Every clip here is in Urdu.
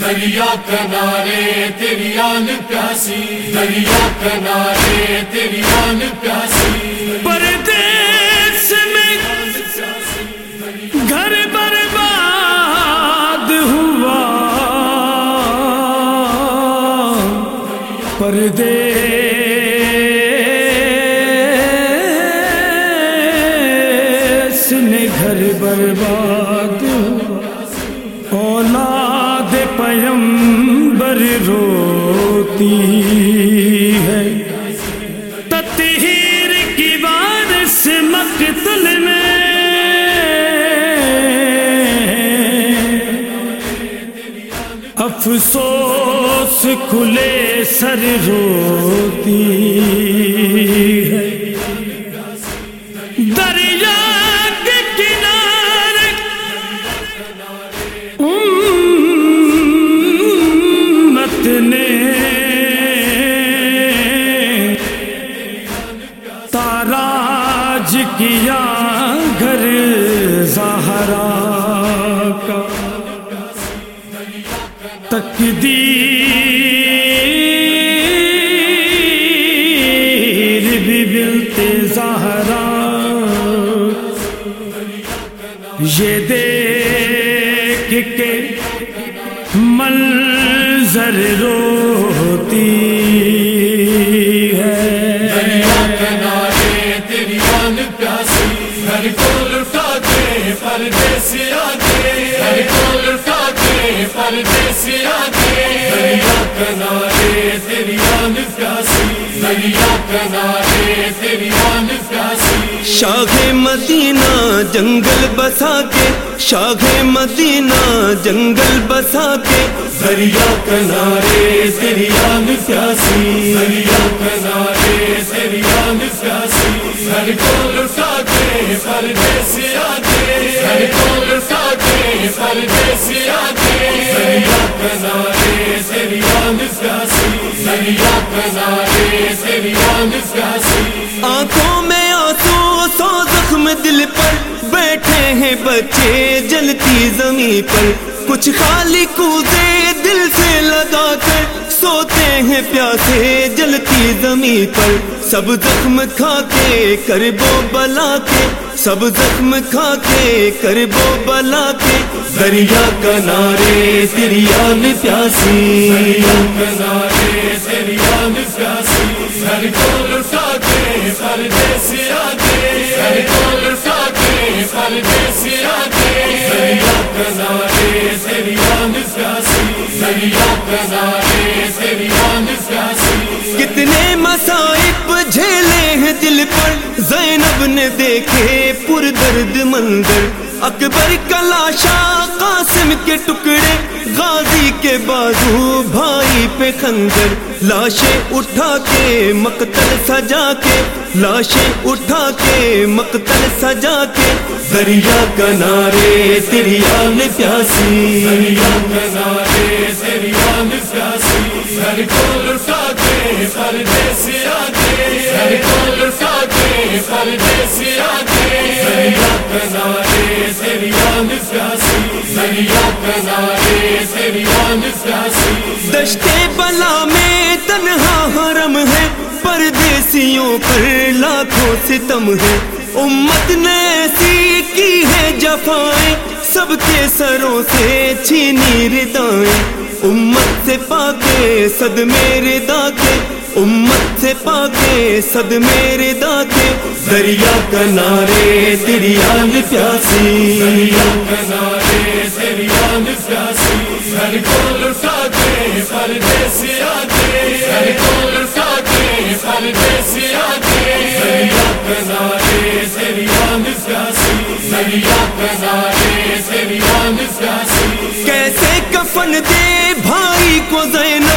دریا کنارے تیری آن پیاسی، دریا کنارے تیری آن پیاسی۔ پردیس میں گھر برباد ہوا۔ پردیس گھر برباد ہوا۔ اولاد پیمبر روتی ہے۔ تطہیر کی بارش مقتل میں افسوس کھلے سر روتی ہے۔ دریا تاراج کیا گھر زہرا کا۔ تقدیر بھی بلتے زہرا۔ یہ دیکھ کے منظر روتی۔ شاہ مدینہ جنگل بسا کے شاہ مدینہ جنگل بسا کے۔ دریا کنارے تیری آن پیاسی دریا کنارے تیری آن پیاسی گھر کو لٹا کے پردیسی آتے گھر کو لٹا کے دریا تیری آن پیاسی دریا کنارے آنکھوں میں آنسو سو زخم دل پر بیٹھے ہیں بچے جلتی زمین پر، کچھ خالی کودے دل سے لگا کر سوتے ہیں پیاسے جلتی زمین پر، سب زخم کھا کے کربو بلا کے، سب زخم کھا کے کربو بلا کے۔ دریا کنارے تیری آن پیاسی۔ کنارے تیری آن پیاسی۔ گھر کو لٹا کے پردیسی آتے گھر کو لٹا کے۔ دیکھے پر درد منظر اکبر کلاشا قاسم کے ٹکڑے، غازی کے بازو بھائی پہ خنجر۔ لاشیں اٹھا کے مقتل سجا کے، لاشیں اٹھا کے مقتل سجا کے۔ دریا کنارے تیری آل پیاسی۔ دریا کنارے تیری آن پیاسی۔ گھر کو لٹا کے پردیسی آتے گھر دشتے بلا میں تنہا حرم ہے، پردیسیوں پر لاکھوں ستم ہے۔ امت نے ایسی کی ہے جفائیں، سب کے سروں سے چھینی ردائیں۔ امت سے پاکے صد میرے داکے امت سے پاکے صد میرے داکے دریا کنارے تیری پیاسی۔ دریا کنارے تیری پیاسی۔ گھر کو لٹا کے پردیسی آتے گھر کو لٹا کے پردیسی آتے دریا کنارے تیری پیاسی۔ دریا کنارے تیری پیاسی۔ کیسے کفن دے بھائی کو زینب؟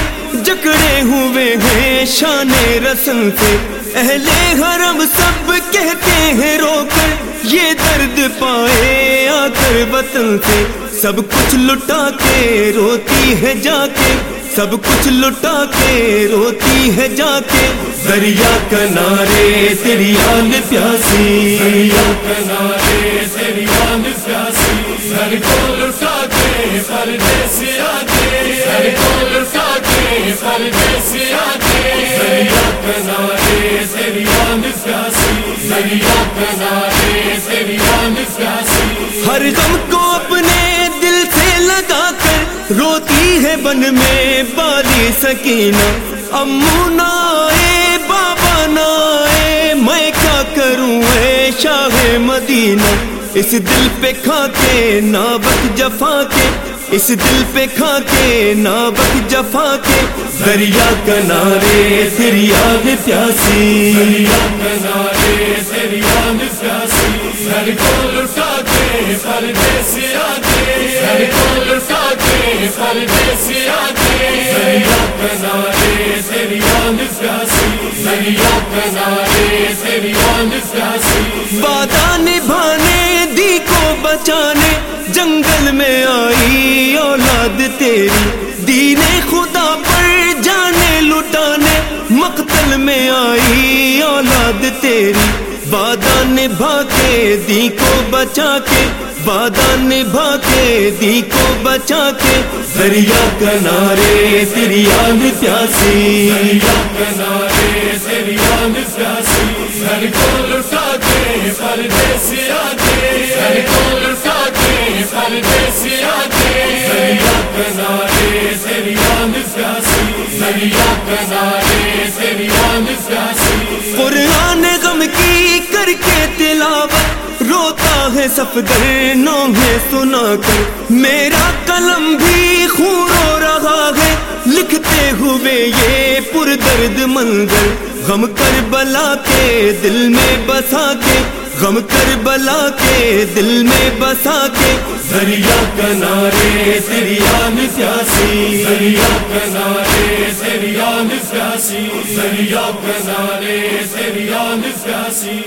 جکڑے ہوئے ہیں شان رسن سے۔ اہل حرم سب کہتے ہیں رو کر یہ درد پائے آ کر وطن سے۔ سب کچھ لٹا کے روتی ہے جا کے۔ سب کچھ لٹا کے روتی ہے جا کے۔ دریا کنارے تیری آل پیاسی۔ دریا کنارے تیری آن پیاسی۔ گھر کو لٹا کے پردیسی آتے پردیسی آتے دریا کنارے ہر غم کو اپنے دل سے لگا کر روتی ہے بن میں بالی سکینہ۔ امو نائے بابا نائے میں کیا کروں اے شاہ مدینہ۔ اس دل پہ کھا کے نابک جفا کے اس دل پہ کھا کے نابک جفا کے دریا کنارے دریا میں پیاسی۔ دریا کنارے دریا نفاسی گھر کو لٹا کے پردیسی آتے گھر کو لٹا کے پردیسی آتے دریا کنارے دریا نفاسی دریا کنارے دریا نفاسی وعدہ نبھانے دی کو بچانے۔ جنگل میں آئی، اولاد تیری۔ دین خدا پر جانے، لٹانے، مقتل میں آئی، اولاد تیری۔ وعدہ نبھا کے دی کو بچا کے۔ وعدہ نبھا کے دی کو بچا کے۔ دریا کنارے دریا میں پیاسی۔ دریا کنارے دریا نفاسی گھر کو لٹا کے پردیسی آتے قرآن غم کی کر کے تلاوت، روتا ہے سفدر نوحے سنا کر۔ میرا قلم بھی خون رو رہا ہے۔ لکھتے ہوئے یہ پر درد منظر۔ غم کر بلا کے دل میں بسا کے غم کر بلا کے، دل میں بسا کے۔ دریا کنارے دریا سیاسی دریا کنارے دریا سیاسی دریا کنارے دریا سیاسی